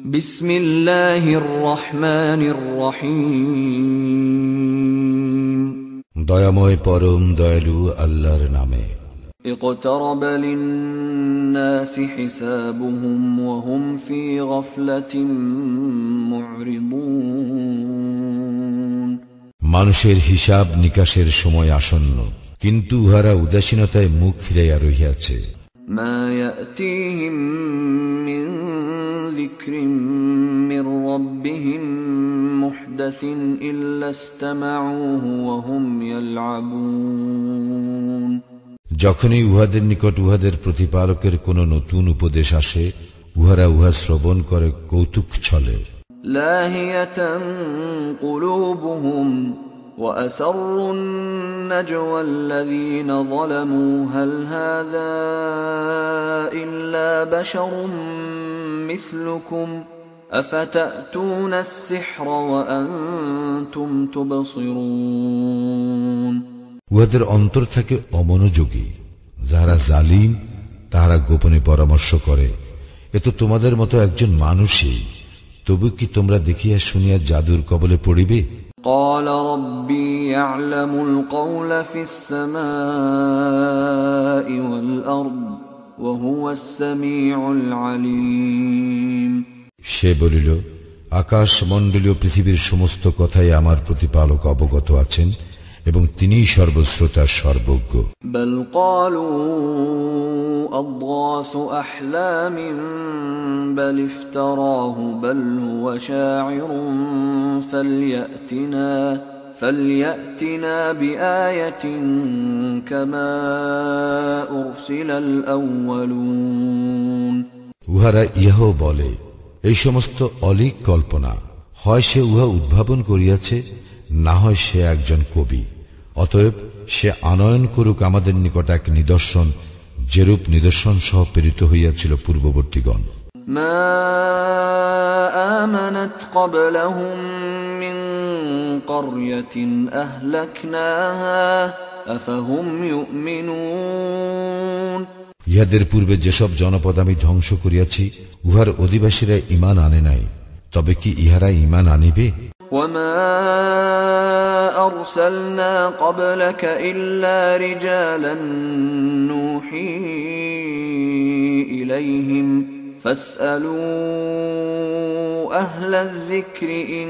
بسم الله الرحمن الرحيم দয়াময় পরম দয়ালু আল্লাহর নামে اقترب للناس حسابهم وهم في غفلة معرضون মানুষের হিসাব নিকাশের সময় আসন্ন কিন্তু উহারা উদাসীনতায় মুখ ফিরাইয়া রহিয়াছে ما يأتيهم من ذكر من ربهم محدث إلا استمعوه وهم يلعبون যখনই উহাদের নিকট উহাদের প্রতিপালকের কোন নতুন উপদেশ আসে উহারা উহা শ্রবণ করে কৌতুক ছলে لاهية قلوبهم وأسروا النجوى الذين ظلموا هل هذا إلا بشر مثلكم أفتأتون السحر وأنتم تبصرون উহাদের অন্তর থাকে অমনোযোগী যাহারা জালিম তাহারা গোপনে পরামর্শ করে এ তো তোমাদের মতো একজন মানুষই তবু কি তোমরা দেখিয়া শুনিয়া জাদুর কবলে পড়িবে قال ربي يعلم القول في السماء والأرض وهو السميع العليم সে বলিল আকাশ মণ্ডলীয় পৃথিবীর সমস্ত কথাই আমার প্রতিপালক অবগত আছেন এবং তিনিই সর্বশ্রোতা সর্বজ্ঞ بل قالوا أضغاث أحلام بل افتراه بل هو شاعر فليأتنا فليأتنا بآية كما أرسل الأولون উহারা ইহাও বলে এই সমস্ত অলিক কল্পনা হয় সে উহা উদ্ভাবন করিয়াছে না হয় সে একজন কবি অতএব সে আনয়ন করুক আমাদের নিকট এক নিদর্শন যেরূপ নিদর্শন সহ প্রেরিত হইয়াছিল পূর্ববর্তীগণ ما آمنت قبلهم من قرية أهلكناها أفهم يؤمنون ইহাদের পূর্বে যেসব জনপদ আমি ধ্বংস করিয়াছি উহার অধিবাসীরা ইমান আনে নাই তবে কি ইহারা ইমান আনিবে وما أرسلنا قبلك إلا رجالا نوحي إليهم فاسألوا أهل الذكر إن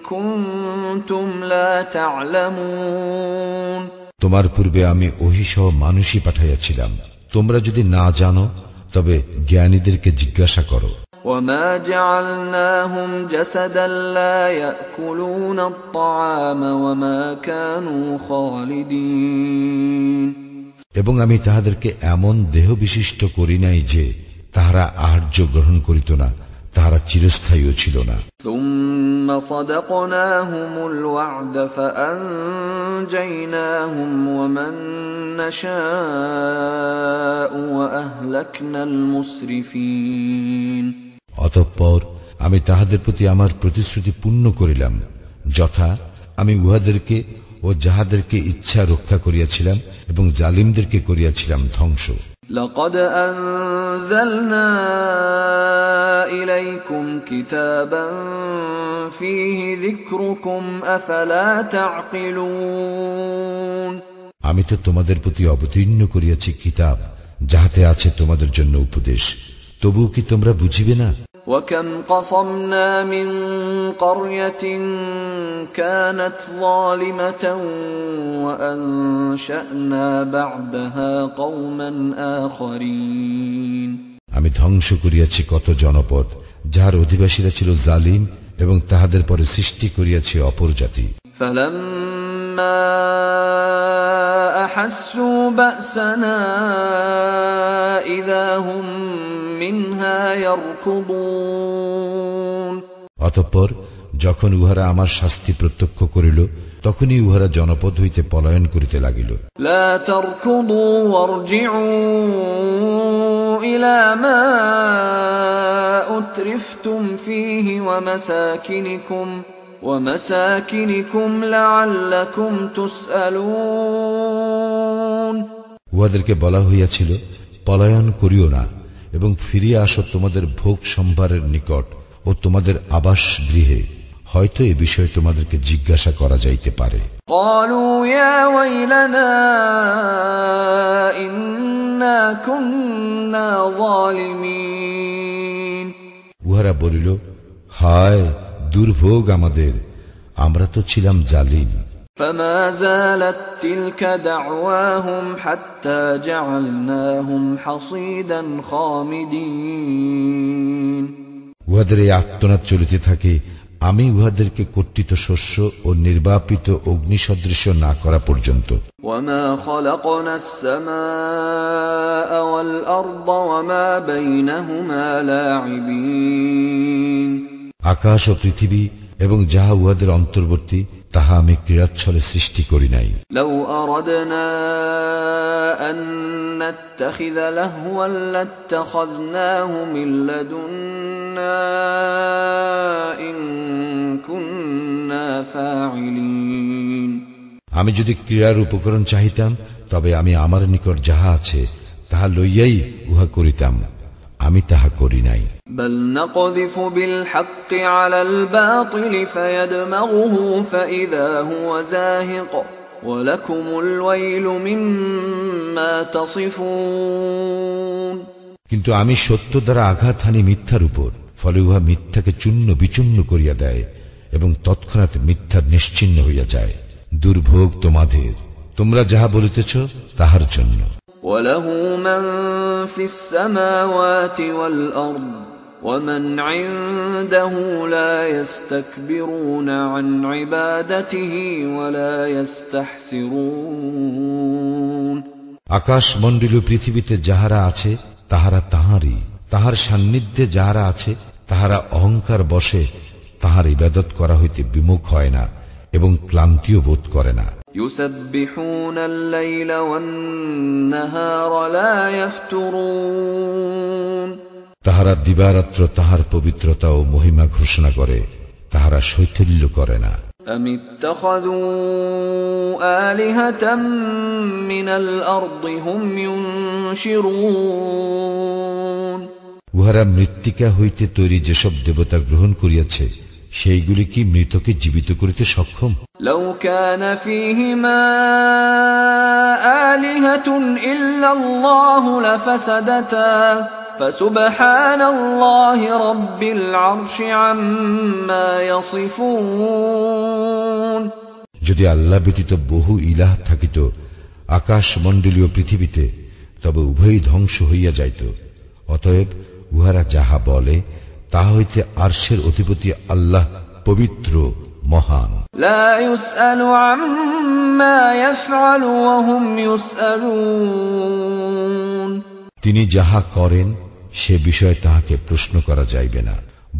كنتم لا تعلمون তোমার পূর্বে আমি ওহিসহ মানুষই পাঠাইয়াছিলাম তোমরা যদি না জানো তবে জ্ঞানীদেরকে জিজ্ঞাসা করো وما جعلناهم جسدا لا ياكلون الطعام وما كانوا خالدين এবং আমি তাহাদেরকে এমন দেহ বিশিষ্ট করি নাই যে তাহারা আহার্য গ্রহণ করিত না তাহারা চিরস্থায়ীও ছিল না ثم صدقناهم الوعد فانجيناهم ومن نشاء واهلكنا المسرفين অতঃপর আমি তাহাদের প্রতি আমার প্রতিশ্রুতি পূর্ণ করিলাম যথা আমি উহাদেরকে ও যাহাদেরকে ইচ্ছা রক্ষা করিয়াছিলাম এবং জালিমদেরকে করিয়াছিলাম ধ্বংস لقد أنزلنا إليكم كتابا فيه ذكركم أفلا تعقلون আমি তো তোমাদের প্রতি অবতীর্ণ করিয়াছি কিতাব যাহাতে আছে তোমাদের জন্য উপদেশ তবুও কি তোমরা বুঝিবে না وكم قصمنا من قرية كانت ظالمة وأنشأنا بعدها قوما آخرين আমি ধ্বংস করিয়াছি কত জনপদ যাহার অধিবাসীরা ছিল জালিম এবং তাহাদের পরে সৃষ্টি করিয়াছি অপর জাতি فلما أحسوا بأسنا إذا هم منها يركضون অতঃপর যখন উহারা আমার শাস্তি প্রত্যক্ষ করিল তখনই উহারা জনপদ হইতে পলায়ন করিতে লাগিল لا উহাদেরকে বলা হইয়াছিল পলায়ন করিও না এবং ফিরিয়ে আসো তোমাদের ভোগ সম্ভারের নিকট ও তোমাদের আবাস গৃহে। হয়তো এ বিষয়ে তোমাদেরকে জিজ্ঞাসা করা যাইতে পারে। উহারা বলিল হায় দুর্ভোগ আমাদের আমরা তো ছিলাম জালিম فما زالت تلك دعواهم حتى جعلناهم حصيدا خامدين উহাদের এই আত্মনাদ চলিতে থাকে আমি উহাদেরকে কর্তৃত শস্য ও নির্বাপিত অগ্নি সদৃশ না করা পর্যন্ত وما আকাশ ও পৃথিবী এবং যাহা উহাদের অন্তর্বর্তী তাহা আমি ক্রীড়াচ্ছলে সৃষ্টি করি নাই। আমি যদি ক্রীড়ার উপকরণ চাহিতাম তবে আমি আমার নিকট যাহা আছে তাহা লইয়াই উহা করিতাম। আমি তাহা করি নাই بل نقذف بالحق على الباطل فيدمغه فإذا هو زاهق ولكم الويل مما تصفون কিন্তু আমি সত্য দ্বারা আঘাত হানি মিথ্যার উপর ফলে উহা মিথ্যাকে চূর্ণ বিচূর্ণ করিয়া দেয় এবং তৎক্ষণাৎ মিথ্যার নিশ্চিন্ন হইয়া যায় দুর্ভোগ তোমাদের তোমরা যাহা বলিতেছ তাহার জন্য وله من في السماوات والأرض ومن عنده لا يستكبرون عن عبادته ولا يستحسرون আকাশ মণ্ডলীয় পৃথিবীতে যাহারা আছে তাহারা তাহারই তাহার সান্নিধ্যে যাহারা আছে তাহারা অহংকার বসে তাহার ইবাদত করা হইতে বিমুখ হয় না এবং ক্লান্তিও বোধ করে না يسبحون الليل والنهار لا يفترون তাহারা দিবারাত্র তাহার পবিত্রতা ও মহিমা ঘোষণা করে তাহারা শৈথল্য করে না أم اتخذوا آلهة من الأرض هم ينشرون উহারা মৃত্তিকা হইতে তৈরি যেসব দেবতা গ্রহণ করিয়াছে সেইগুলি কি মৃতকে জীবিত করিতে সক্ষম لو كان فيهما آلهة إلا الله لفسدتا فسبحان الله رب العرش عما يصفون যদি আল্লাহ ব্যতীত বহু ইলাহ থাকিত আকাশ মণ্ডলীয় পৃথিবীতে তবে উভয়ই ধ্বংস হইয়া যাইত অতএব উহারা যাহা বলে তাহা হইতে আরশের অধিপতি আল্লাহ পবিত্র মহান। তিনি যাহা করেন সে বিষয়ে তাহাকে প্রশ্ন করা যাইবে না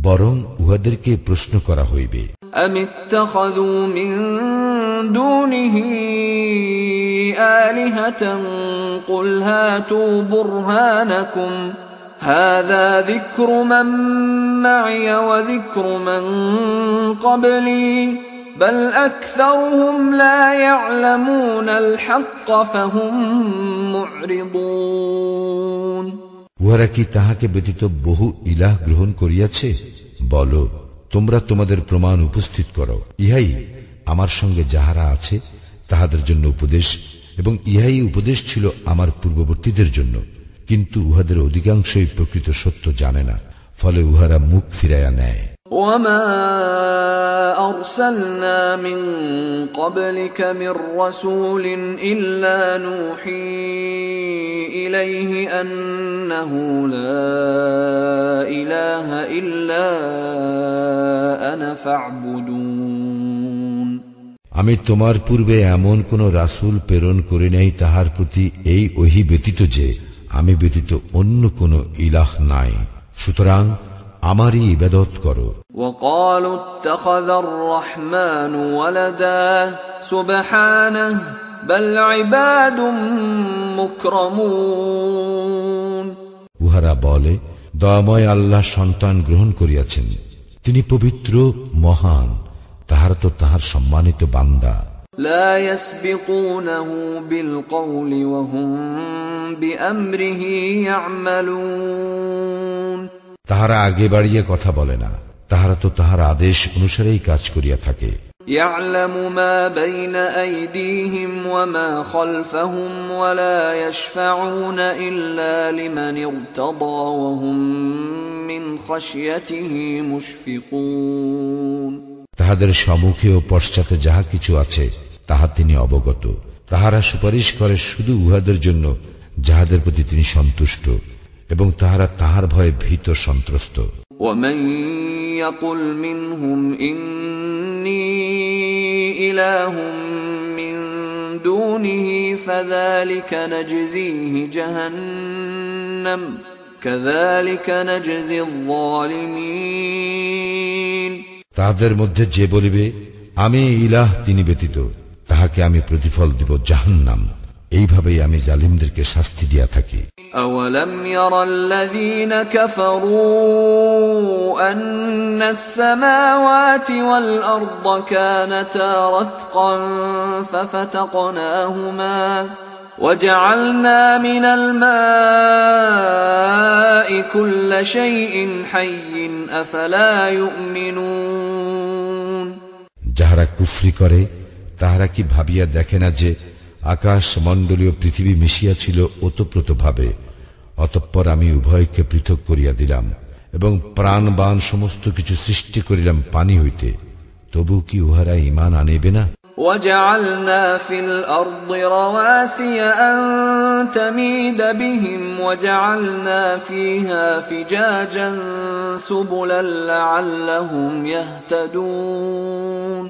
বরং উহাদেরকে প্রশ্ন করা হইবে। আলিহাতং কুল হাতু বুরহানাকুম। آلهة قل هاتوا برهانكم هذا ذكر من معي وذكر من قبلي بل أكثرهم لا يعلمون الحق فهم معرضون উহারা কি তাহাকে ব্যতীত বহু ইলাহ গ্রহণ করিয়াছে বল তোমরা তোমাদের প্রমাণ উপস্থিত করো ইহাই আমার সঙ্গে যাহারা আছে তাহাদের জন্য উপদেশ এবং ইহাই উপদেশ ছিল আমার পূর্ববর্তীদের জন্য কিন্তু উহাদের অধিকাংশই প্রকৃত সত্য জানে না ফলে উহারা মুখ ফিরাইয়া নেয় وما أرسلنا من قبلك من رسول إلا نوحي إليه أنه لا إله إلا أنا فاعبدون আমি তোমার পূর্বে এমন কোন রাসূল প্রেরণ করি নাই তাহার প্রতি এই ওহি ব্যতীত যে আমি ব্যতীত অন্য কোন ইলাহ নাই সুতরাং আমারই ইবাদত করো وقالوا اتخذ الرحمن ولدا سبحانه بل عباد مكرمون উহারা বলে দয়াময় আল্লাহ সন্তান গ্রহণ করিয়াছেন তিনি পবিত্র মহান তাহারা তো তাহার সম্মানিত বান্দা لا يسبقونه بالقول وهم بأمره يعملون তাহারা আগে বাড়িয়ে কথা বলে না তাহারা তো তাহার আদেশ অনুসারেই কাজ করিয়া থাকে يعلم ما بين أيديهم وما خلفهم ولا يشفعون إلا لمن ارتضى وهم من خشيته مشفقون তাহাদের সম্মুখে ও পশ্চাতে যাহা কিছু আছে তাহা তিনি অবগত তাহারা সুপারিশ করে শুধু উহাদের জন্য যাহাদের প্রতি তিনি সন্তুষ্ট এবং তাহারা তাহার ভয়ে ভীত সন্ত্রস্ত ومن يقل منهم إني إله من دونه فذلك نجزيه جهنم كذلك نجزي الظالمين তাহাদের মধ্যে যে বলিবে আমি ইলাহ তিনি ব্যতীত তাহাকে আমি প্রতিফল দিব জাহান্নাম এইভাবেই আমি জালিমদেরকে শাস্তি দিয়া থাকি أولم ير الذين كفروا أن السماوات والأرض كانتا رتقا ففتقناهما وجعلنا من الماء كل شيء حي أفلا يؤمنون যাহারা কুফরি করে তাহারা কি ভাবিয়া দেখে না যে আকাশ মণ্ডলীয় পৃথিবী মিশিয়া ছিল ওতপ্রোত ভাবে অতঃপর আমি উভয়কে পৃথক করিয়া দিলাম এবং প্রাণবান সমস্ত কিছু সৃষ্টি করিলাম পানি হইতে তবু কি উহারা ইমান আনিবে না وجعلنا في الأرض رواسي أن تميد بهم وجعلنا فيها فجاجا سبلا لعلهم يهتدون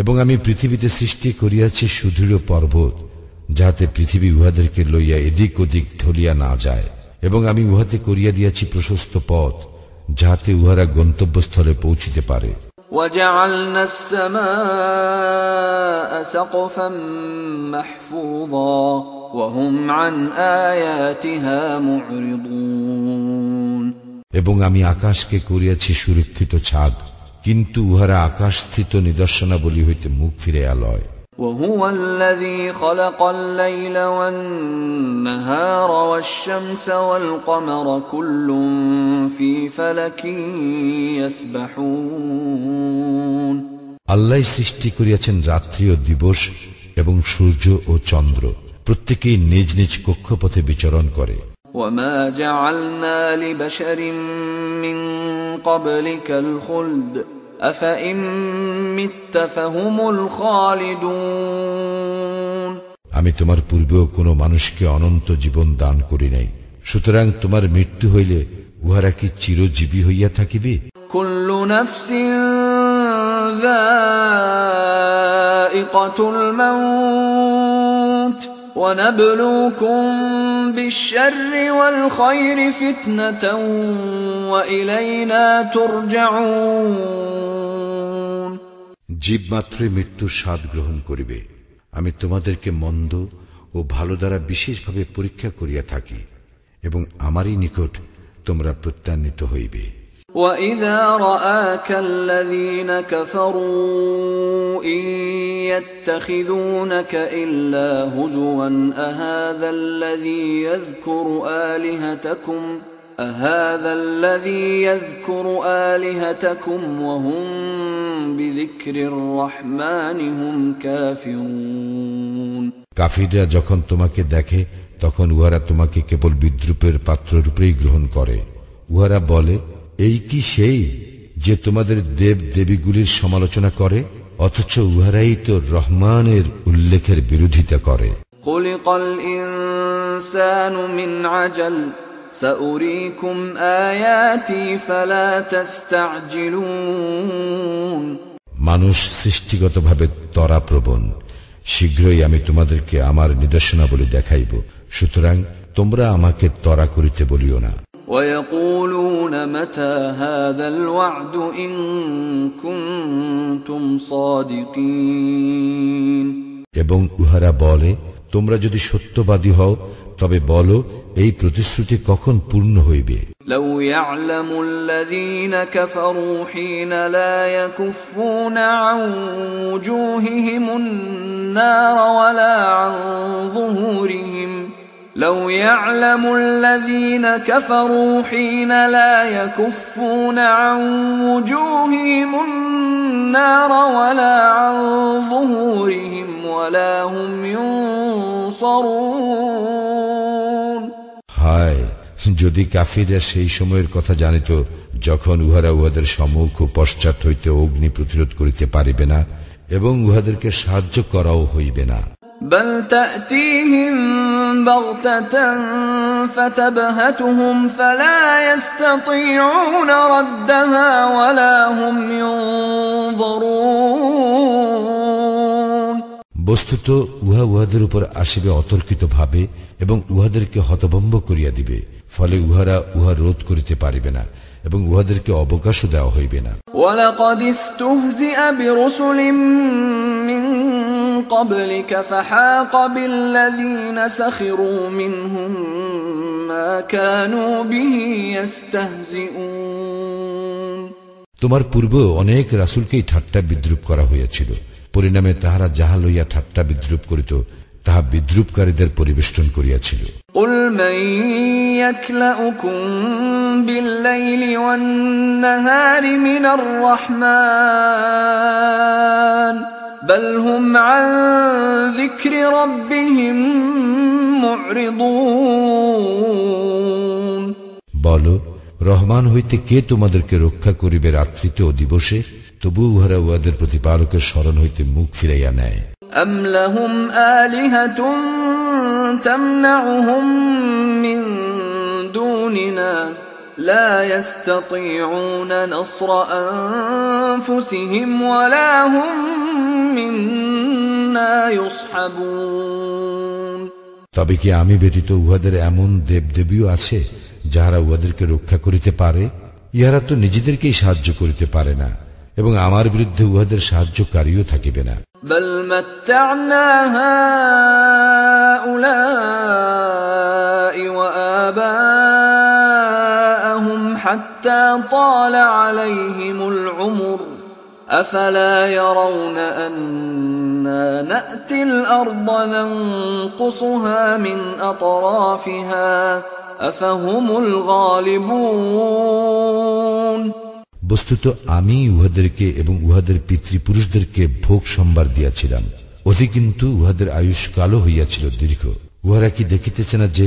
এবং আমি পৃথিবীতে সৃষ্টি করিয়াছি সুদৃঢ় পর্বত যাহাতে পৃথিবী উহাদেরকে লইয়া এদিক ওদিক ঢলিয়া না যায় এবং আমি উহাতে করিয়া দিয়াছি প্রশস্ত পথ যাহাতে উহারা গন্তব্যস্থলে পৌঁছিতে পারে وجعلنا السماء سقفا محفوظا وهم عن آياتها معرضون এবং আমি আকাশকে করিয়াছি সুরক্ষিত ছাদ কিন্তু উহারা আকাশস্থিত নিদর্শনাবলী হইতে মুখ ফিরে লয় وهو الذي خلق الليل والنهار والشمس والقمر كل في فلك يسبحون আল্লাহ সৃষ্টি করিয়াছেন রাত্রি ও দিবস এবং সূর্য ও চন্দ্র প্রত্যেকেই নিজ নিজ কক্ষপথে বিচরণ করে وما جعلنا لبشر من قبلك الخلد أفإن مت فهم الخالدون আমি তোমার পূর্বেও কোনো মানুষকে অনন্ত জীবন দান করি নাই সুতরাং তোমার মৃত্যু হইলে উহারা কি চিরজীবী হইয়া থাকিবে كل نفس ذائقة الموت ونبلوكم بالشر والخير فتنة وإلينا ترجعون জীব মাত্রই মৃত্যুর স্বাদ গ্রহণ করিবে আমি তোমাদেরকে মন্দ ও ভালো দ্বারা বিশেষভাবে পরীক্ষা করিয়া থাকি এবং আমারই নিকট তোমরা প্রত্যান্বিত হইবে وإذا رآك الذين كفروا إن يتخذونك إلا هزوا أهذا الذي يذكر آلهتكم أهذا الذي يذكر آلهتكم وهم بذكر الرحمن هم كافرون কাফিররা যখন তোমাকে দেখে তখন উহারা তোমাকে কেবল বিদ্রুপের পাত্ররূপেই গ্রহণ করে উহারা বলে এই কি সেই যে তোমাদের দেব দেবীগুলির সমালোচনা করে অথচ উহারাই তো রহমানের উল্লেখের বিরোধিতা করে? মানুষ সৃষ্টিগতভাবে তরা প্রবণ শীঘ্রই আমি তোমাদেরকে আমার নিদর্শনাবলী দেখাইব সুতরাং তোমরা আমাকে তরা করিতে বলিও না। ويقولون متى هذا الوعد إن كنتم صادقين এবং উহারা বলে তোমরা যদি সত্যবাদী হও তবে বলো এই প্রতিশ্রুতি কখন পূর্ণ হইবে لو يعلم الذين كفروا حين لا يكفون عن وجوههم النار ولا عن ظهورهم لو يعلم الذين كفروا حين لا يكفون عن وجوههم النار ولا عن ظهورهم ولا هم ينصرون হায় যদি কাফিরা সেই সময়ের কথা জানিত যখন উহারা উহাদের সম্মুখ ও পশ্চাৎ হইতে অগ্নি প্রতিরোধ করিতে পারিবে না এবং উহাদেরকে সাহায্য করাও হইবে না بل تأتيهم بغتة فتبهتهم فلا يستطيعون ردها ولا هم ينظرون বস্তুত উহা উহাদের উপর আসিবে অতর্কিত ভাবে এবং উহাদেরকে হতভম্ব করিয়া দিবে ফলে উহারা উহা রোধ করিতে পারিবে না এবং উহাদেরকে অবকাশও দেওয়া হইবে না ولقد استهزئ برسل من قبلك فحاق بالذين سخروا منهم ما كانوا به يستهزئون তোমার পূর্বে অনেক রাসুলকেই ঠাট্টা বিদ্রুপ করা হইয়াছিল পরিণামে তাহারা যাহা লইয়া ঠাট্টা বিদ্রুপ করিত তাহা বিদ্রুপকারীদের পরিবেষ্টন করিয়াছিল قل من يكلأكم بالليل والنهار من الرحمن بل هم عن ذكر ربهم معرضون বল রহমান হইতে কে তোমাদেরকে রক্ষা করিবে রাত্রিতে ও দিবসে তবু উহারা উহাদের প্রতিপালকের স্মরণ হইতে মুখ ফিরাইয়া নেয় أم لهم آلهة تمنعهم من دوننا لا يستطيعون نصر أنفسهم ولا هم منا يصحبون তবে কি আমি ব্যতীত উহাদের এমন দেবদেবীও আছে যাহারা উহাদেরকে রক্ষা করিতে পারে ইহারা তো নিজেদেরকেই সাহায্য করিতে পারে না এবং আমার বিরুদ্ধে উহাদের সাহায্যকারীও থাকিবে না بل متعنا هؤلاء وآباءهم حتى طال عليهم العمر أفلا يرون أنا نأتي الأرض ننقصها من أطرافها أفهم الغالبون বস্তুত আমি উহাদেরকে এবং উহাদের পিতৃপুরুষদেরকে ভোগ সম্ভার দিয়াছিলাম অতি কিন্তু উহাদের আয়ুষ্কালও হইয়াছিল দীর্ঘ উহারা কি দেখিতেছে না যে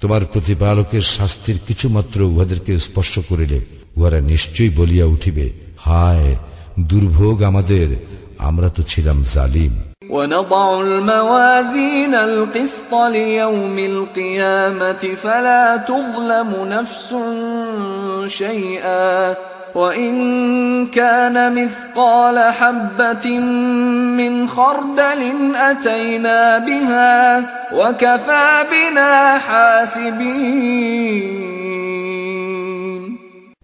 তোমার প্রতিপালকের শাস্তির কিছুমাত্র উহাদেরকে স্পর্শ করিলে উহারা নিশ্চয়ই বলিয়া উঠিবে হায় দুর্ভোগ আমাদের আমরা তো ছিলাম জালিম ونضع الموازين القسط ليوم القيامة فلا تظلم نفس شيئا وإن كان مثقال حبة من خردل أتينا بها وكفى بنا حاسبين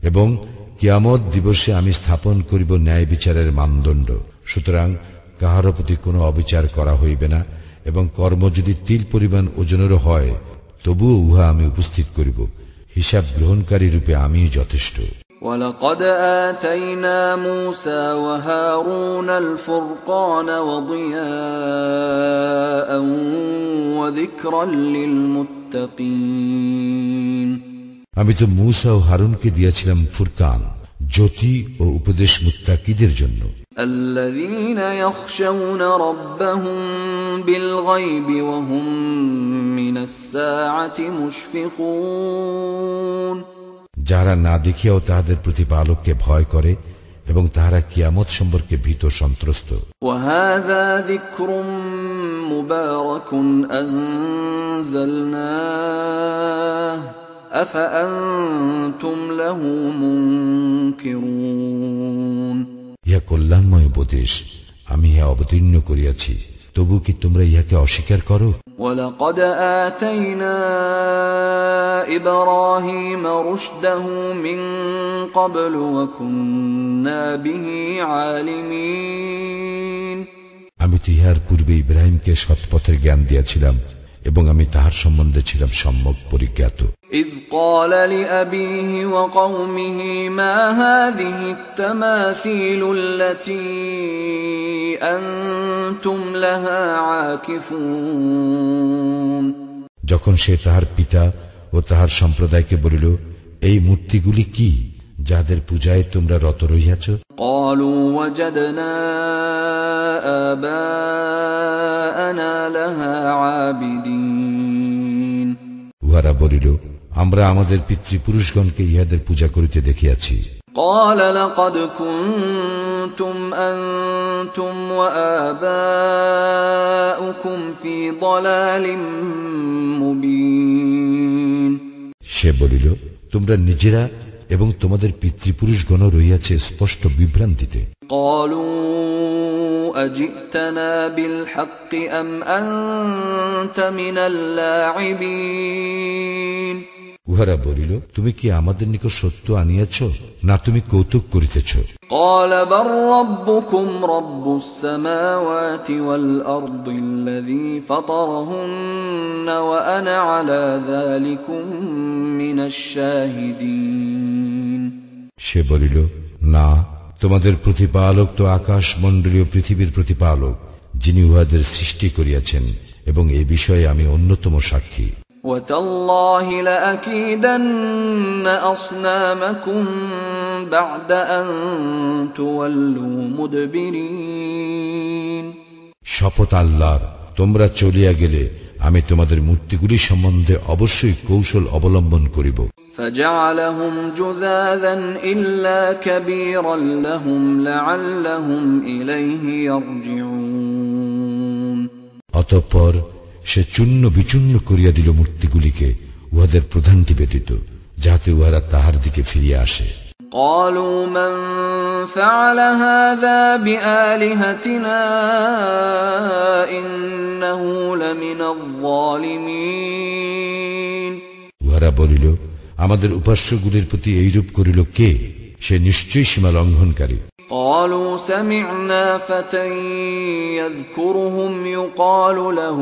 এবং কিয়ামত দিবসে আমি স্থাপন করিব ন্যায় বিচারের মানদণ্ড সুতরাং কাহারও প্রতি কোনো অবিচার করা হইবে না এবং কর্ম যদি তিল পরিমাণ ওজনেরও হয় তবুও উহা আমি উপস্থিত করিব হিসাব গ্রহণকারী রূপে আমি যথেষ্ট ولقد آتينا موسى وهارون الفرقان وضياء وذكرا للمتقين আমি তো মূসা ও হারুনকে দিয়েছিলাম ফুরকান জ্যোতি ও উপদেশ মুত্তাকিদের জন্য الذين يخشون ربهم بالغيب وهم من الساعة مشفقون যারা না দেখিয়াও তাহাদের প্রতিপালককে ভয় করে এবং তাহারা কিয়ামত সম্পর্কে ভীত সন্ত্রস্ত। ইহা কল্যাণময় উপদেশ আমি ইহা অবতীর্ণ করিয়াছি। তবু কি তোমরা ইহাকে অস্বীকার করো ولقد آتينا إبراهيم رشده من قبل وكنا به عالمين আমি তো ইহার পূর্বে ইব্রাহিমকে সৎপথের জ্ঞান দিয়াছিলাম এবং আমি তাহার সম্বন্ধে ছিলাম সম্যক পরিজ্ঞাত إذ قال لأبيه وقومه ما هذه التماثيل التي أنتم لها عاكفون যখন সে তাহার পিতা ও তাহার সম্প্রদায়কে বলিল এই মূর্তিগুলি কি যাদের পূজায় তোমরা রত রহিয়াছ قالوا وجدنا آباءنا لها عابدين উহারা বলিল আমরা আমাদের পিতৃপুরুষগণকে ইহাদের পূজা করিতে দেখিয়াছি قال لقد كنتم أنتم وآباؤكم في ضلال مبين সে বলিল তোমরা নিজেরা এবং তোমাদের পিতৃপুরুষগণ রইয়াছে স্পষ্ট বিভ্রান্তিতে قالوا أجئتنا بالحق أم أنت من اللاعبين উহারা বলিল তুমি কি আমাদের নিকট সত্য আনিয়াছ না তুমি কৌতুক করিতেছ قال بل ربكم رب السماوات والأرض الذي فطرهن وأنا على ذلكم من الشاهدين সে বলিল না তোমাদের প্রতিপালক তো আকাশ মণ্ডলীয় পৃথিবীর প্রতিপালক যিনি উহাদের সৃষ্টি করিয়াছেন এবং এ বিষয়ে আমি অন্যতম সাক্ষী وتالله لأكيدن أصنامكم بعد أن تولوا مدبرين শপথ আল্লাহর তোমরা চলিয়া গেলে আমি তোমাদের মূর্তিগুলি সম্বন্ধে অবশ্যই কৌশল অবলম্বন করিব فجعلهم جذاذا إلا كبيرا لهم لعلهم إليه يرجعون অতঃপর সে চূর্ণ বিচূর্ণ করিয়া দিল মূর্তিগুলিকে উহাদের প্রধানটি ব্যতীত যাহাতে উহারা তাহার দিকে ফিরিয়া আসে قالوا من فعل هذا بآلهتنا إنه لمن الظالمين উহারা বলিল আমাদের উপাস্যগুলির প্রতি এইরূপ করিল কে সে নিশ্চয়ই সীমা লঙ্ঘনকারী قالوا سمعنا فتى يذكرهم يقال له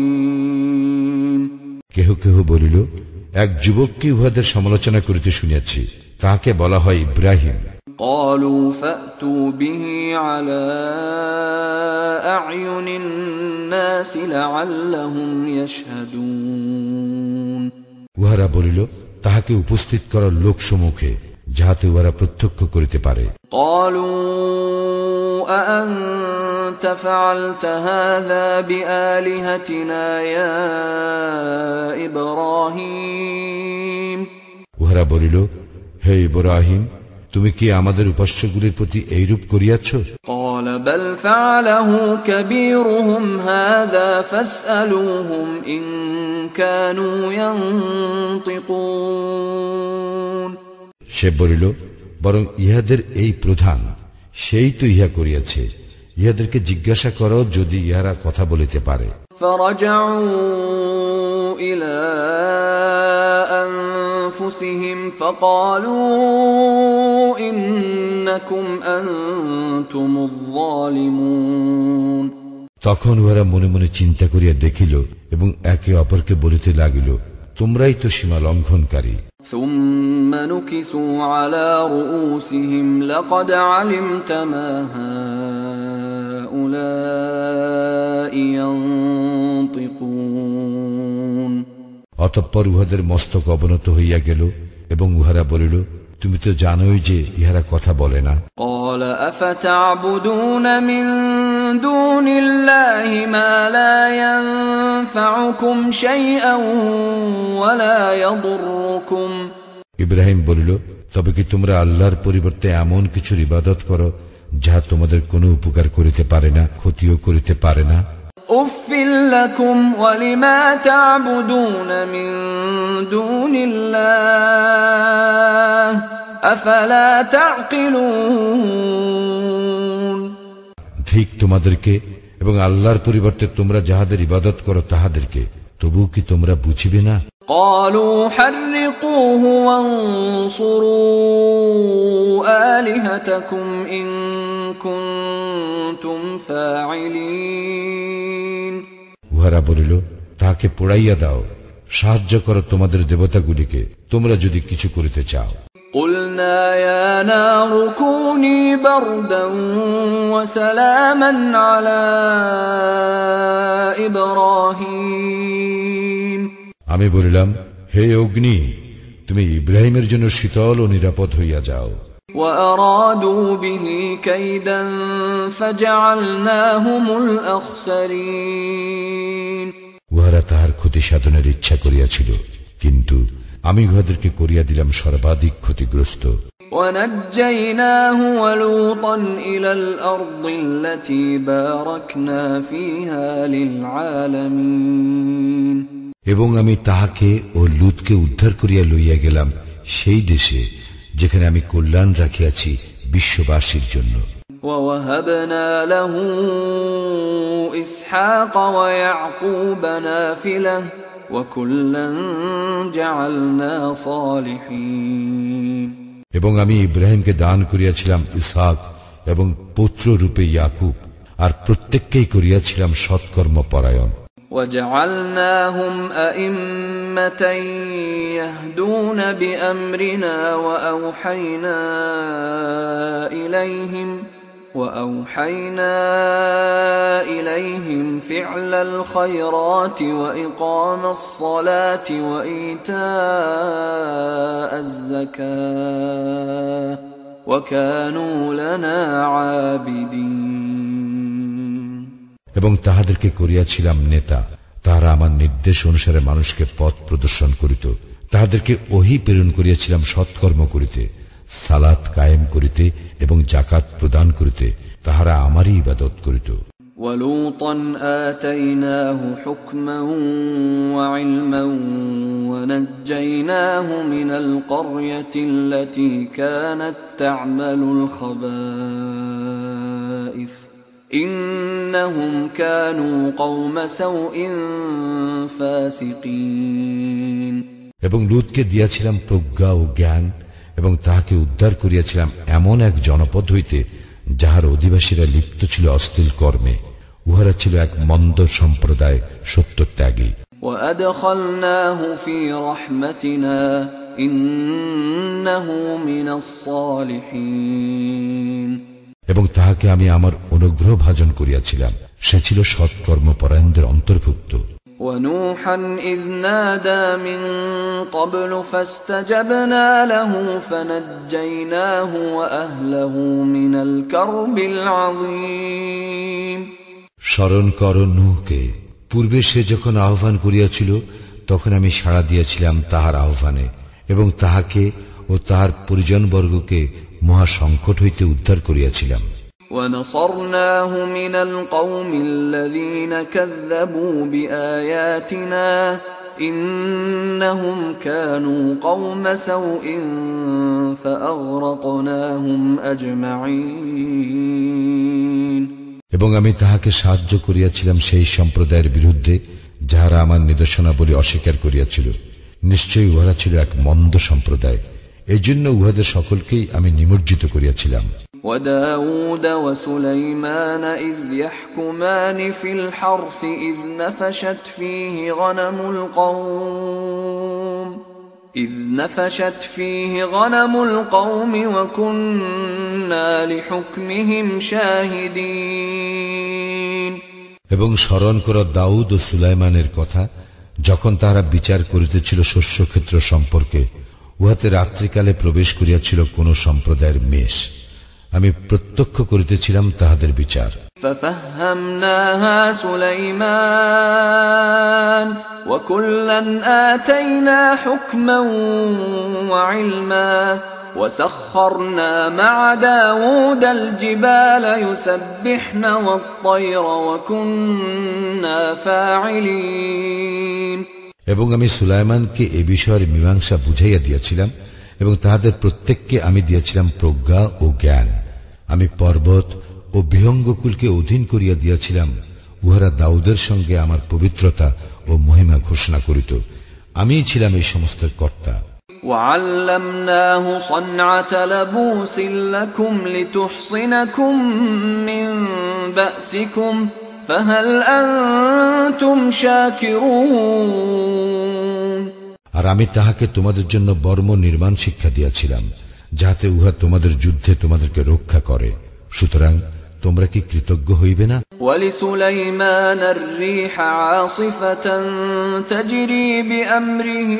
إبراهيم কেহ কেহ বলিল এক যুবককে উহাদের সমালোচনা করিতে শুনিয়াছি তাহাকে বলা হয় ইব্রাহিম قالوا فأتوا به على أعين الناس لعلهم يشهدون উহারা বলিল তাহাকে উপস্থিত করার লোক সম্মুখে যাহাতে উহারা প্রত্যক্ষ করিতে পারে قالوا أأنت فعلت هذا بآلهتنا يا إبراهيم উহারা বলিল হে ইব্রাহিম তুমি কি আমাদের উপাস্যগুলির প্রতি এইরূপ করিয়াছ قال بل فعله كبيرهم هذا فاسألوهم إن كانوا ينطقون সে বলিল বরং ইহাদের এই প্রধান সেই তো ইহা করিয়াছে ইহাদেরকে জিজ্ঞাসা করো যদি ইহারা কথা বলিতে পারে فرجعوا إلى أنفسهم فقالوا إنكم أنتم الظالمون তখন উহারা মনে মনে চিন্তা করিয়া দেখিল এবং একে অপরকে বলিতে লাগিল তোমরাই তো সীমা লঙ্ঘনকারী ثم نكسوا على رؤوسهم لقد علمت ما هؤلاء ينطقون অতঃপর উহাদের মস্তক অবনত হইয়া গেল এবং উহারা বলিল তুমি তো জানোই যে ইহারা কথা বলে না قال أفتعبدون من دون الله ما لا ينفعكم شيئا ولا يضركم ইব্রাহিম বলিল তবে কি তোমরা আল্লাহর পরিবর্তে এমন কিছুর ইবাদত করো যাহা তোমাদের কোনো উপকার করিতে পারে না ক্ষতিও করিতে পারে না أف لكم ولما تعبدون من دون الله أفلا تعقلون ঠিক তোমাদেরকে এবং আল্লাহর পরিবর্তে তোমরা যাহাদের ইবাদত করো তাহাদেরকে তবুও কি তোমরা বুঝিবে না قالوا حرقوه وانصروا آلهتكم إن كنتم فاعلين উহারা বলিল তাহাকে পোড়াইয়া দাও সাহায্য করো তোমাদের দেবতাগুলিকে তোমরা যদি কিছু করিতে চাও قلنا يا نار كوني بردا وسلاما على إبراهيم আমি বলিলাম হে অগ্নি তুমি ইব্রাহিমের জন্য শীতল ও নিরাপদ হইয়া যাও وأرادوا به كيدا فجعلناهم الأخسرين উহারা তাহার ক্ষতি সাধনের ইচ্ছা করিয়াছিল কিন্তু আমি উহাদেরকে করিয়া দিলাম সর্বাধিক ক্ষতিগ্রস্ত ونجيناه ولوطا إلى الأرض التي باركنا فيها للعالمين এবং আমি তাহাকে ও লুতকে উদ্ধার করিয়া লইয়া গেলাম সেই দেশে যেখানে আমি কল্যাণ রাখিয়াছি বিশ্ববাসীর জন্য ووهبنا له إسحاق ويعقوب نافلة وكلا جعلنا صالحين এবং আমি ইব্রাহিমকে দান করিয়াছিলাম ইসহাক এবং পুত্র রূপে ইয়াকুব আর প্রত্যেককেই করিয়াছিলাম সৎকর্ম পরায়ণ وجعلناهم أئمة يهدون بأمرنا وأوحينا إليهم وأوحينا إليهم فعل الخيرات وإقام الصلاة وإيتاء الزكاة وكانوا لنا عابدين এবং তাহাদেরকে করিয়াছিলাম নেতা তাহারা আমার নির্দেশ অনুসারে মানুষকে পথ প্রদর্শন করিত তাহাদেরকে ওহি প্রেরণ করিয়াছিলাম সৎকর্ম করিতে সালাত কায়েম করিতে এবং জাকাত প্রদান করিতে তাহারা আমারই ইবাদত করিত ولوطا آتيناه حكما وعلما ونجيناه من القرية التي كانت تعمل الخبائث إنهم كانوا قوم سوء فاسقين এবং লুতকে দিয়াছিলাম প্রজ্ঞা ও জ্ঞান এবং তাহাকে উদ্ধার করিয়াছিলাম এমন এক জনপদ হইতে যাহার অধিবাসীরা লিপ্ত ছিল অস্থির কর্মে। উহারা ছিল এক মন্দ সম্প্রদায় সত্য ত্যাগী এবং তাহাকে আমি আমার অনুগ্রহ ভাজন করিয়াছিলাম। সে ছিল সৎকর্মপরায়ণদের অন্তর্ভুক্ত। ونوحا إذ نادى من قبل فاستجبنا له فنجيناه وأهله من الكرب العظيم স্মরণ কর নুহকে পূর্বে সে যখন আহ্বান করিয়াছিল তখন আমি সাড়া দিয়েছিলাম তাহার আহ্বানে এবং তাহাকে ও তাহার পরিজনবর্গকে মহা সংকট হইতে উদ্ধার করিয়াছিলাম ونصرناه من القوم الذين كذبوا بآياتنا إنهم كانوا قوم سوء فأغرقناهم أجمعين এবং আমি তাহাকে সাহায্য করিয়াছিলাম সেই সম্প্রদায়ের বিরুদ্ধে যাহারা আমার নিদর্শনাবলী অস্বীকার করিয়াছিল নিশ্চয়ই উহারা ছিল এক মন্দ সম্প্রদায় এই জন্য উহাদের সকলকেই আমি নিমজ্জিত করিয়াছিলাম وداود وسليمان إذ يحكمان في الحرث إذ نفشت فيه غنم القوم إذ نفشت فيه غنم القوم وكنا لحكمهم شاهدين এবং স্মরণ কর দাউদ ও সুলাইমানের কথা যখন তাহারা বিচার করিতেছিল শস্যক্ষেত্র সম্পর্কে উহাতে রাত্রিকালে প্রবেশ করিয়াছিল কোন সম্প্রদায়ের মেষ আমি প্রত্যক্ষ করিতেছিলাম তাহাদের বিচার ففهمناها سليمان وكلا آتينا حكما وعلما وسخرنا مع داود الجبال يسبحن والطير وكنا فاعلين এবং আমি সুলাইমানকে এ বিষয়ের মীমাংসা বুঝাইয়া দিয়াছিলাম এবং তাহাদের প্রত্যেককে আমি দিয়াছিলাম প্রজ্ঞা ও জ্ঞান আমি পর্বত ও বিহঙ্গকুলকে অধীন করিয়া দিয়াছিলাম উহারা দাউদের সঙ্গে আমার পবিত্রতা ও মহিমা ঘোষণা করিত আমিই ছিলাম এই সমস্ত কর্তা وعلمناه صنعة لبوس لكم لتحصنكم من بأسكم فهل أنتم شاكرون আর আমি তাহাকে তোমাদের জন্য বর্ম নির্মাণ শিক্ষা দিয়াছিলাম যাহাতে উহা তোমাদের যুদ্ধে তোমাদেরকে রক্ষা করে সুতরাং তোমরা কি কৃতজ্ঞ হইবে না ولسليمان الريح عاصفة تجري بأمره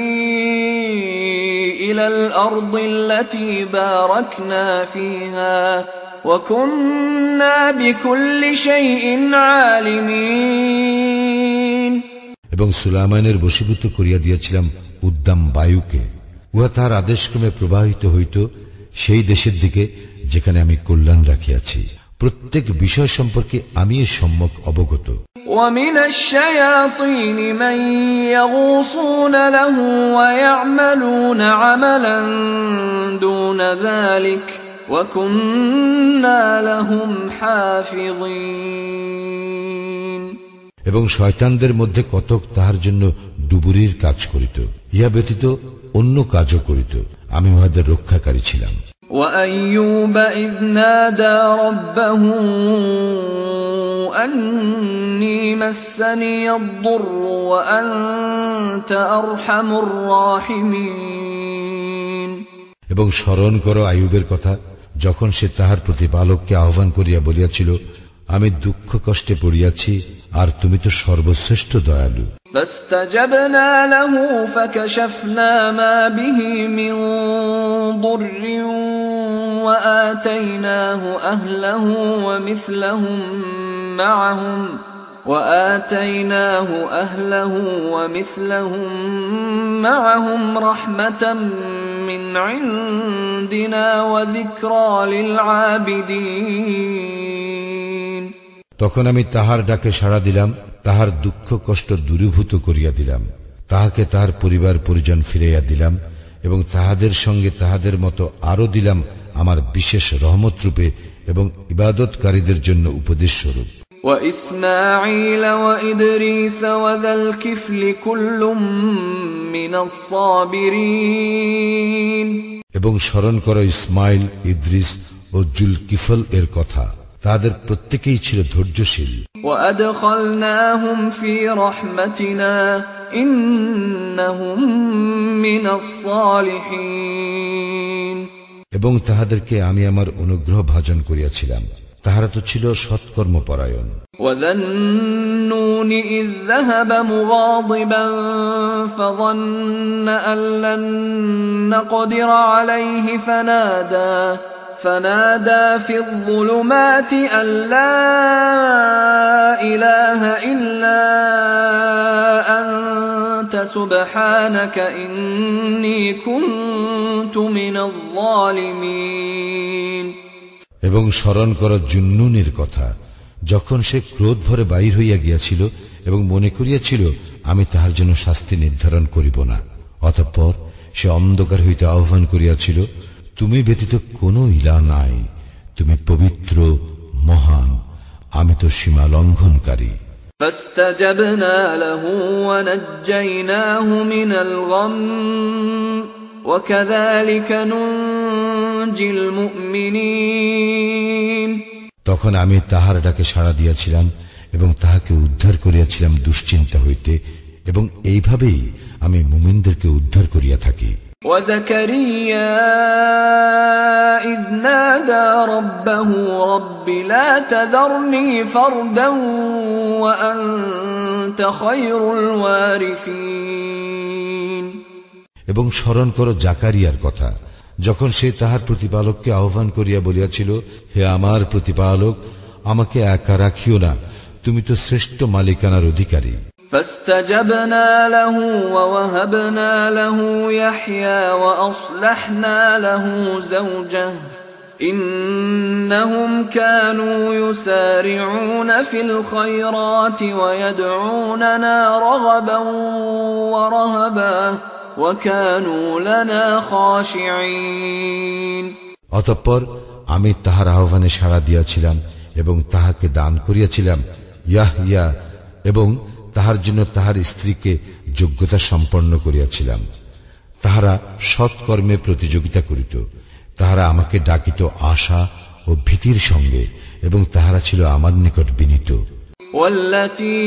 إلى الأرض التي باركنا فيها وكنا بكل شيء عالمين এবং সুলাইমানের বশীভূত করিয়া দিয়াছিলাম উদ্দাম বায়ুকে উহা তাহার আদেশক্রমে প্রবাহিত হইত সেই দেশের দিকে যেখানে আমি কল্যাণ রাখিয়াছি প্রত্যেক বিষয় সম্পর্কে আমি এ সম্যক অবগত ومن الشياطين من يغوصون له ويعملون عملا دون ذلك وكنا لهم حافظين এবং শয়তানদের মধ্যে কতক তাহার জন্য ডুবুরির কাজ করিত ইহা ব্যতীত অন্য কাজও করিত আমি উহাদের রক্ষাকারী ছিলাম وأيوب إذ نادى ربه أني مسني الضر وأنت أرحم الراحمين এবং স্মরণ করো আয়ুবের কথা যখন সে তাহার প্রতিপালককে আহ্বান করিয়া বলিয়াছিল আমি দুঃখ কষ্টে পড়িয়াছি আর তুমি তো সর্বশ্রেষ্ঠ দয়ালু فاستجبنا له فكشفنا ما به من ضر وآتيناه أهله ومثلهم معهم وآتيناه أهله ومثلهم معهم رحمة من عندنا وذكرى للعابدين তখন আমি তাহার ডাকে সাড়া দিলাম তাহার দুঃখ কষ্ট দূরীভূত করিয়া দিলাম তাহাকে তাহার পরিবার পরিজন ফিরাইয়া দিলাম এবং তাহাদের সঙ্গে তাহাদের মতো আরো দিলাম আমার বিশেষ রহমত রূপে এবং ইবাদতকারীদের জন্য উপদেশ স্বরূপ وإسماعيل وإدريس وذا الكفل كل من الصابرين এবং স্মরণ করো ইসমাইল ইদ্রিস ও জুল কিফল এর কথা তাদের প্রত্যেকেই ছিল ধৈর্যশীল وأدخلناهم في رحمتنا إنهم من الصالحين এবং তাহাদেরকে আমি আমার অনুগ্রহ ভাজন করিয়াছিলাম তাহারা তো ছিল সৎকর্মপরায়ণ وذا النون إذ ذهب مغاضبا فظن أن لن نقدر عليه فنادى فنادى في الظلمات أن لا إله إلا أنت سبحانك إني كنت من الظالمين এবং স্মরণ করো জুন্নুনের কথা যখন সে ক্রোধ ভরে বাহির হইয়া গিয়াছিল এবং মনে করিয়াছিল আমি তাহার জন্য শাস্তি নির্ধারণ করিব না অতঃপর সে অন্ধকার হইতে আহ্বান করিয়াছিল তুমি ব্যতীত কোনো ইলা নাই তুমি পবিত্র মহান আমি তো সীমা লঙ্ঘনকারী فاستجبنا له ونجيناه من الغم وكذلك ننجي المؤمنين তখন আমি তাহার ডাকে সাড়া দিয়াছিলাম এবং তাহাকে উদ্ধার করিয়াছিলাম দুশ্চিন্তা হইতে এবং এইভাবেই আমি মুমিনদেরকে উদ্ধার করিয়া থাকি وزكريا إذ نادى ربه رب لا تذرني فردا وأنت خير الوارثين এবং স্মরণ করো জাকারিয়ার কথা যখন সে তাহার প্রতিপালককে আহ্বান করিয়া বলিয়াছিল হে আমার প্রতিপালক আমাকে একা রাখিও না তুমি তো শ্রেষ্ঠ মালিকানার অধিকারী فاستجبنا له ووهبنا له يحيى واصلحنا له زوجه انهم كانوا يسارعون في الخيرات ويدعوننا رغبا ورهبا وكانوا لنا خاشعين অতঃপর আমি তাহার আহ্বানে সাড়া দিয়াছিলাম এবং তাহাকে দান করিয়াছিলাম। ইয়াহ ইয়া এবং তাহার জন্য তাহার স্ত্রীকে যোগ্যতা সম্পন্ন করিয়াছিলাম। তাহারা সৎকর্মে প্রতিযোগিতা করিত। তাহারা আমাকে ডাকিত আশা ও ভীতির সঙ্গে এবং তাহারা ছিল আমার নিকট বিনীত। والتي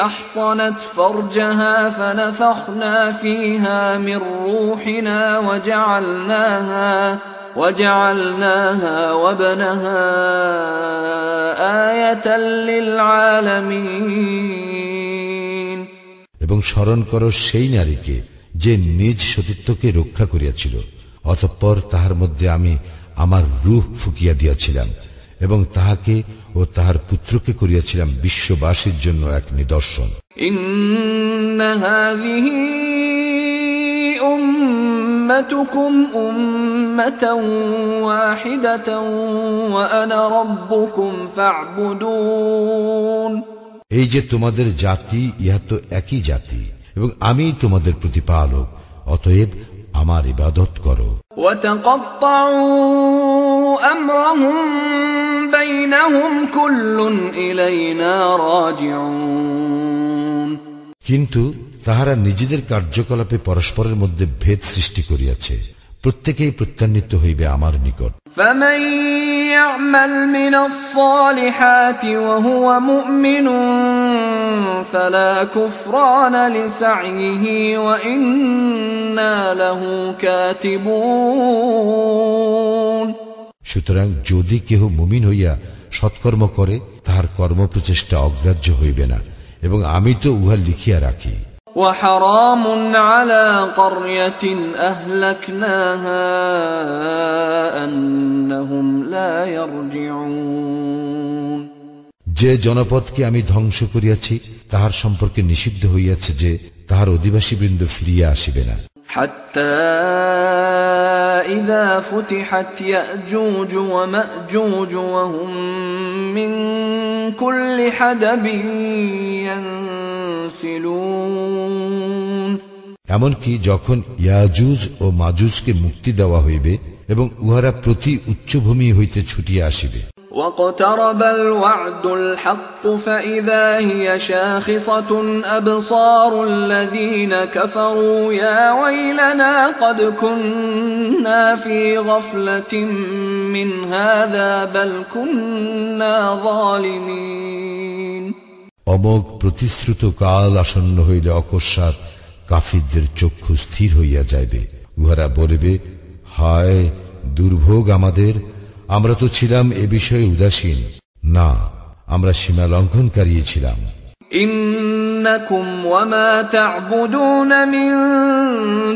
احصنت فرجها فنفخنا فيها من روحنا وجعلناها وجعلناها وابنها آية للعالمين এবং স্মরণ করো সেই নারীকে যে নিজ সতীত্বকে রক্ষা করিয়াছিল অতঃপর তাহার মধ্যে আমি আমার রূহ ফুকিয়া দিয়াছিলাম এবং তাহাকে ও তাহার পুত্রকে করিয়াছিলাম বিশ্ববাসীর জন্য এক নিদর্শন إن هذه أمتكم أمة واحدة وأنا ربكم فاعبدون এই যে তোমাদের জাতি ইহা তো একই জাতি এবং আমি তোমাদের প্রতিপালক অতএব আমার ইবাদত করো وتقطعوا أمرهم بينهم كل إلينا راجعون কিন্তু তাহারা নিজেদের কার্যকলাপে পরস্পরের মধ্যে ভেদ সৃষ্টি করিয়াছে প্রত্যেকেই প্রত্যান্বিত হইবে আমার নিকট فمن يعمل من الصالحات وهو مؤمن فلا كفران لسعيه وإنا له كاتبون সুতরাং যদি কেহ মুমিন হইয়া সৎকর্ম করে তাহার কর্ম প্রচেষ্টা অগ্রাহ্য হইবে না এবং আমি তো উহা লিখিয়া রাখি وحرام على قرية أهلكناها أنهم لا يرجعون যে জনপদকে আমি ধ্বংস করিয়াছি তাহার সম্পর্কে নিষিদ্ধ হইয়াছে যে তাহার অধিবাসীবৃন্দ ফিরিয়া আসিবে না حتى إذا فتحت يأجوج ومأجوج وهم من كل حدب ينسلون. এমনকি যখন ইয়াজুজ ও মাজুজকে মুক্তি দেওয়া হইবে এবং উহারা প্রতি উচ্চভূমি হইতে ছুটিয়া আসিবে। واقترب الوعد الحق فإذا هي شاخصة أبصار الذين كفروا يا ويلنا قد كنا في غفلة من هذا بل كنا ظالمين অমোঘ প্রতিশ্রুত কাল আসন্ন হইলে অকস্মাৎ কাফিরদের চক্ষু স্থির হইয়া যাইবে উহারা বলিবে হায় দুর্ভোগ আমাদের আমরা তো ছিলাম এ বিষয়ে উদাসীন। না আমরা সীমা লঙ্ঘন কারিয়েছিলাম। ইন্নাকুম ওয়ামা তা'বুদুনা মিন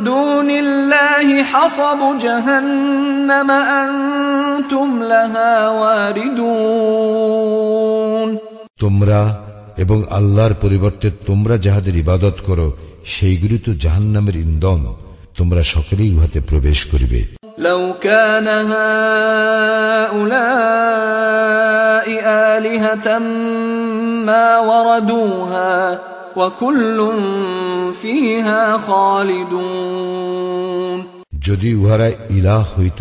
দুনিল্লাহি হাসাবু জাহান্নাম আনতুম লাহা তোমরা এবং আল্লাহর পরিবর্তে তোমরা যাহাদের ইবাদত করো সেইগুলি তো জাহান্নামের ইন্ধন। তোমরা সকলেই উহাতে প্রবেশ করিবে। لو كان هؤلاء آلهة ما وردوها وكل فيها خالدون যদি উহারা ইলাহ হইত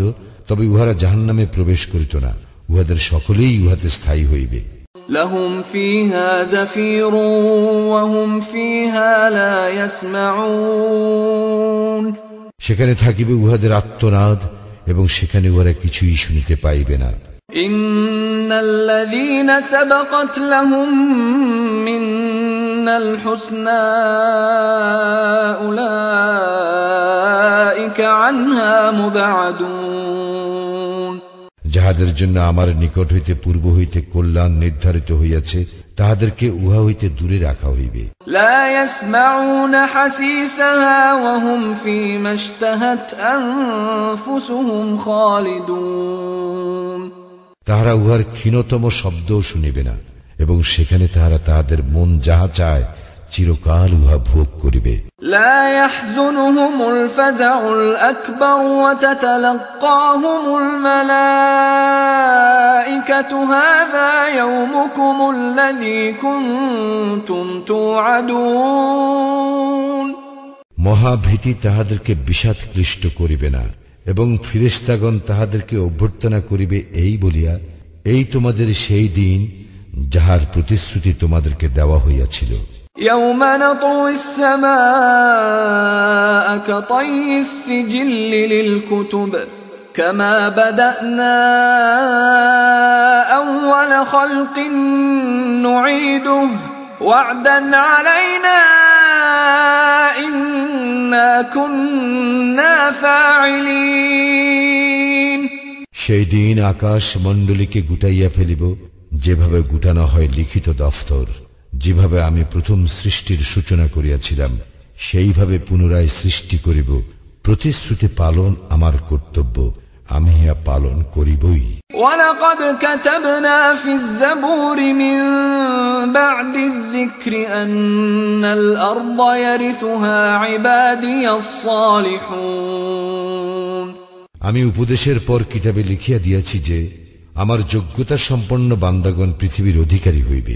তবে উহারা জাহান্নামে প্রবেশ করিত না উহাদের সকলেই উহাতে স্থায়ী হইবে لهم فيها زفير وهم فيها لا يسمعون সেখানে থাকিবে উহাদের আত্মনাদ এবং সেখানে উহারা কিছুই শুনিতে পাইবে না। যাহাদের জন্য আমার নিকট হইতে পূর্ব হইতে কল্যাণ নির্ধারিত হইয়াছে তাহাদেরকে উহা হইতে দূরে রাখা হইবে। তাহারা উহার ক্ষীণতম শব্দও শুনিবে না এবং সেখানে তাহারা তাহাদের মন যাহা চায় চিরকাল উহা ভোগ করিবে। মহাভীতি তাহাদেরকে বিষাদ ক্লিষ্ট করিবে না এবং ফিরিস্তাগণ তাহাদেরকে অভ্যর্থনা করিবে এই বলিয়া এই তোমাদের সেই দিন যাহার প্রতিশ্রুতি তোমাদেরকে দেওয়া হইয়াছিল। يوم نطوي السماء كطي السجل للكتب كما بدأنا أول خلق نعيده وعدا علينا إنا كنا فاعلين সেই দিন আকাশ মণ্ডলীকে গুটাইয়া ফেলিব যেভাবে গুটানো হয় লিখিত দফতর যেভাবে আমি প্রথম সৃষ্টির সূচনা করিয়াছিলাম সেইভাবে পুনরায় সৃষ্টি করিব প্রতিশ্রুতি পালন আমার কর্তব্য আমি ইহা পালন করিবই ولقد كتبنا في الزبور من بعد الذكر أن الأرض يرثها عبادي الصالحون আমি উপদেশের পর কিতাবে লিখিয়া দিয়াছি যে আমার যোগ্যতা সম্পন্ন বান্দাগণ পৃথিবীর অধিকারী হইবে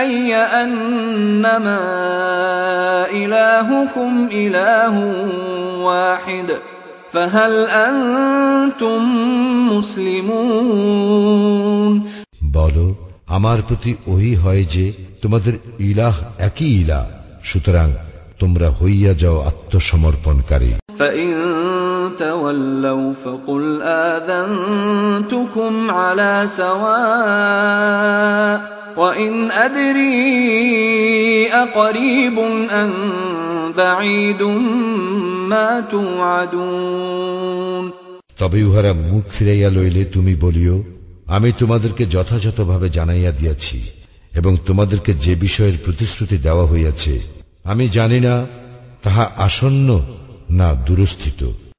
إلي أنما إلهكم إله واحد فهل أنتم مسلمون বলো আমার প্রতি ওই হয় যে তোমাদের ইলাহ একই ইলাহ সুতরাং তোমরা হইয়া যাও আত্মসমর্পণকারী فإن تولوا فقل آذنتكم على سواء وإن أدري أقريب أم بعيد ما توعدون তবে উহারা মুখ ফিরাইয়া লইলে তুমি বলিও আমি তোমাদেরকে যথাযথভাবে জানাইয়া দিয়াছি এবং তোমাদেরকে যে বিষয়ের প্রতিশ্রুতি দেওয়া হইয়াছে আমি জানি না তাহা আসন্ন না দূরস্থিত